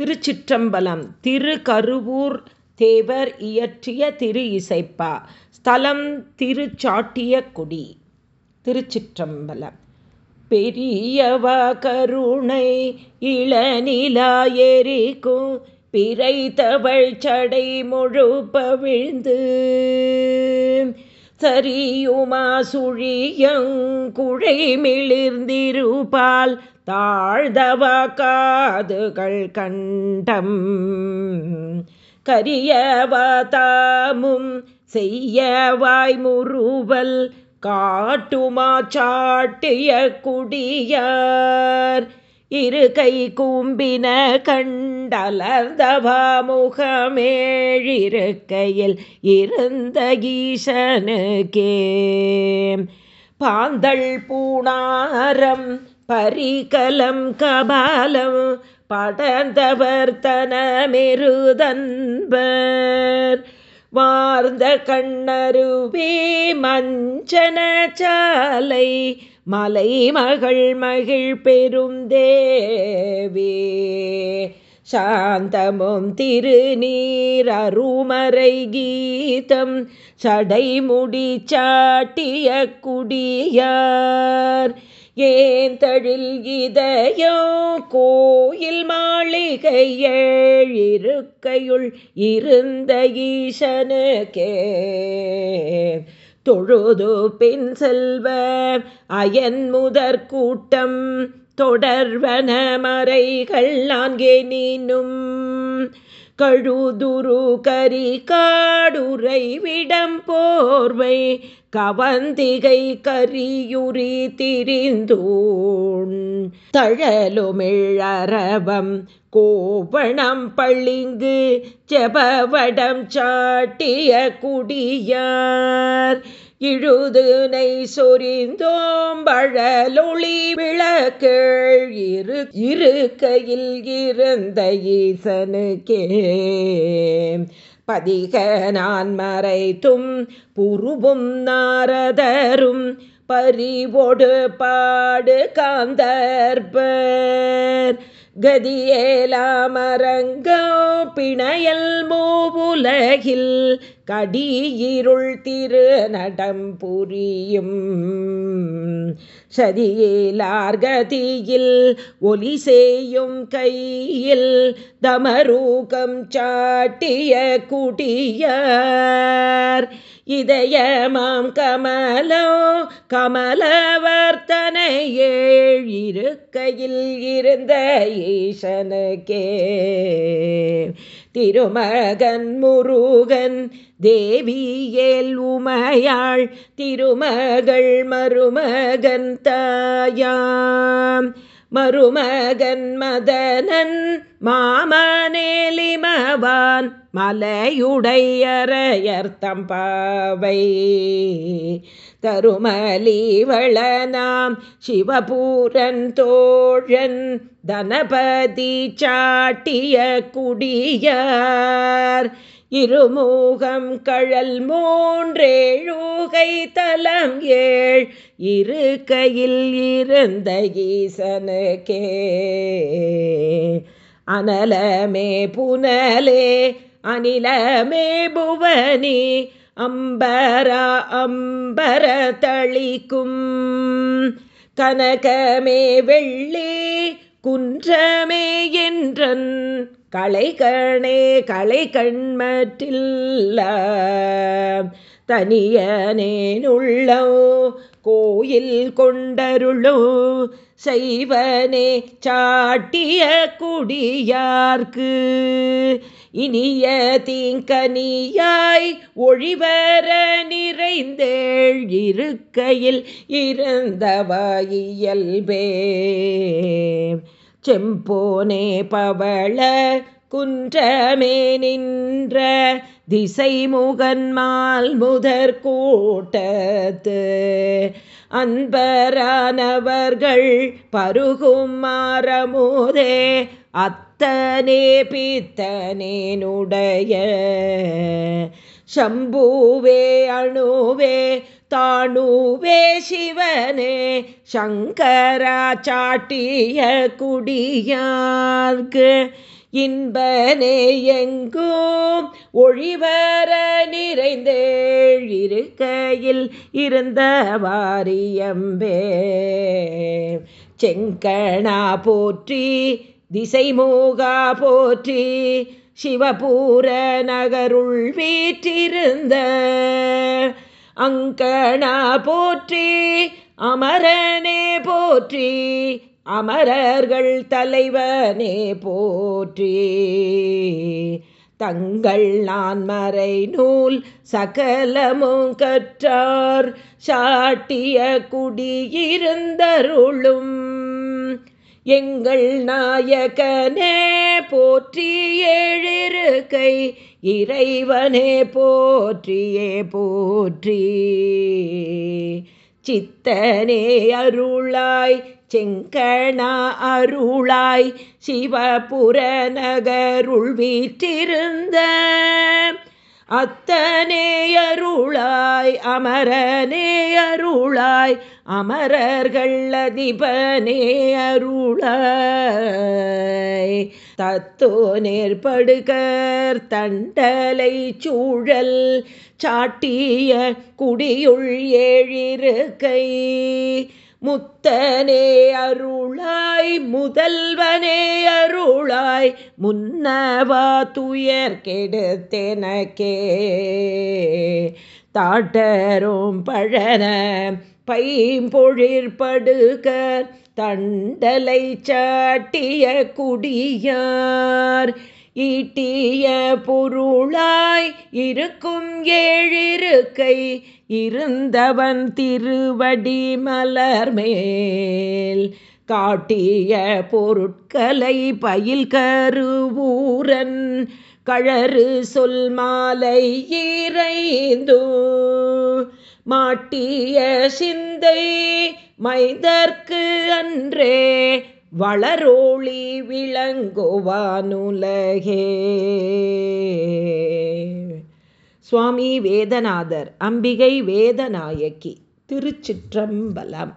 திருச்சிற்றம்பலம் திரு கருவூர் தேவர் இயற்றிய திரு இசைப்பா ஸ்தலம் திருச்சாட்டிய குடி. திருச்சிற்றம்பலம். பெரியவ கருணை இளநிலாயெரிக்கும் பிறைத்தவள் சடை முழுப்பவிழ்ந்து சரியுமா சுழியங்குழை மிளிர்ந்திருப்பால் தாழ்தவ காதுகள் கண்டம். கரியவதாமும் செய்யவாய் முறுவல் காட்டுமா சாட்டிய குடியார். இரு கை கூம்பின கண்டலர்தபாமுகமேழிருக்கையில் இருந்த ஈசனுக்கே. பாந்தள் பூணாரம் பரிகலம் கபாலம் படர்ந்தவர் தனமெருதன்பர். மார்ந்த கண்ணருவே மஞ்சனச்சாலை மலை மகள் மகிழ் பெருந்தேவே சாந்தமும் திருநீர் அருமறை கீதம் சடைமுடி சாட்டிய குடியார். ஏன் தழில் இதயோ? கோயில் மாளிகை ஏழிருக்கையுள் இருந்த ஈசனுக்கே. தொழுது பின் செல்வ அயன் முதற் கூட்டம் தொடர்வன மறைகள் நான்கே நீனும். கழுதுரு கரி காடுரை விடம் போர்வை கவந்திகை கரியுரி திரிந்தூண். தழலுமிழரவம் கோபணம் பளிங்கு ஜபவடம் சாட்டிய குடியார். இழுதுனை சொரிந்தோம்பழலொளி விளக்கேள். இரு இருக்கையில் இருந்த ஈசனுக்கே பதிக நான் மறைத்தும் புருவும் நாரதரும் பறிவொடு பாடு காந்தர்பர் கதியேலாமரங்கோ பிணையல் மூவுலகில் கடியிருள் திரு நடம் புரியும். சதியேலார்கதியில் ஒலி செய்யும் கையில் தமரூகம் சாட்டிய குடியார். இதயமாம் கமலோ கமலவர்த்தனை ஏழிருக்கையில் இருந்த ஈசனுக்கே. திருமகன் முருகன் தேவியேல் உமையாள் திருமகள் மருமகன் தாயாம். மருமகன் மதனன் மாமனேலிமவான் மலையுடையரையர்த்தம் பாவை. தருமலீவளனாம் சிவபூரன் தோழன் தனபதி சாட்டிய குடியார். இருமுகம் கழல் மூன்றேழுகை தலம் ஏழ். இருக்கையில் இருந்த ஈசனுக்கே. அனலமே புனலே அனிலமே புவனி அம்பரா அம்பர தளிக்கும். கனகமே வெள்ளி குன்றமே என்றன் களைகணே களை கண்மற்றில்ல தனியனேனுள்ளோ கோயில் கொண்டருளோ செய்வனே சாட்டிய குடியார்க்கு. இனிய தீங்கனியாய் ஒழிவர நிறைந்தேள் இருக்கையில் இருந்தவாயியல்பே செம்போனே பவள குன்றமே நின்ற திசை முகன்மால் முதற் கூட்டத்து. அன்பரானவர்கள் பருகும் மாறமுதே அத்தனே பித்தனேனுடைய சம்பூவே அணுவே தானுவே சிவனே சங்கரா சாட்டிய குடியார்க்கு. இன்பனே எங்கும் ஒழிவர நிறைந்தேழிருக்கையில் இருந்த வாரியம்பே. செங்கணா போற்றி திசைமூகா போற்றி சிவபூர நகருள் வீற்றிருந்த. அங்கணா போற்றி அமரனே போற்றி அமரர்கள் தலைவனே போற்றி. தங்கள் நான் மறை நூல் சகலமும் கற்றார். சாட்டிய குடியிருந்தருளும். எங்கள் நாயகனே போற்றி ஏழிருக்கை இறைவனே போற்றியே போற்றி. சித்தனே அருளாய் செங்கணா அருளாய் சிவபுர நகருள் வீற்றிருந்த அத்தனேயருளாய் அமரநேயருளாய் அமரர்கள் அதிபநேயருளாய் தத்தோ நேர்படுகர் தண்டலை சூழல் சாட்டிய குடியுள் ஏழிருக்கை. முத்தனே அருளாய் முதல்வனே அருள் அருளாய் முன்னவா துயர் கெடுத்தெனக்கே. தாட்டரும் பழன பைம்பொழிற்படுக தண்டலை சாட்டிய குடியார். ஈட்டிய பொருளாய் இருக்கும் ஏழிருக்கை இருந்தவன் திருவடி மலர் மேல் காட்டிய பொருட்களை பயில் கருவூரன் கழறு சொல் மாலை இறைந்து. மாட்டிய சிந்தை மைதற்கு அன்றே வளரோளி விளங்குவானுலகே. சுவாமி வேதநாதர் அம்பிகை வேதநாயகி திருச்சிற்றம்பலம்.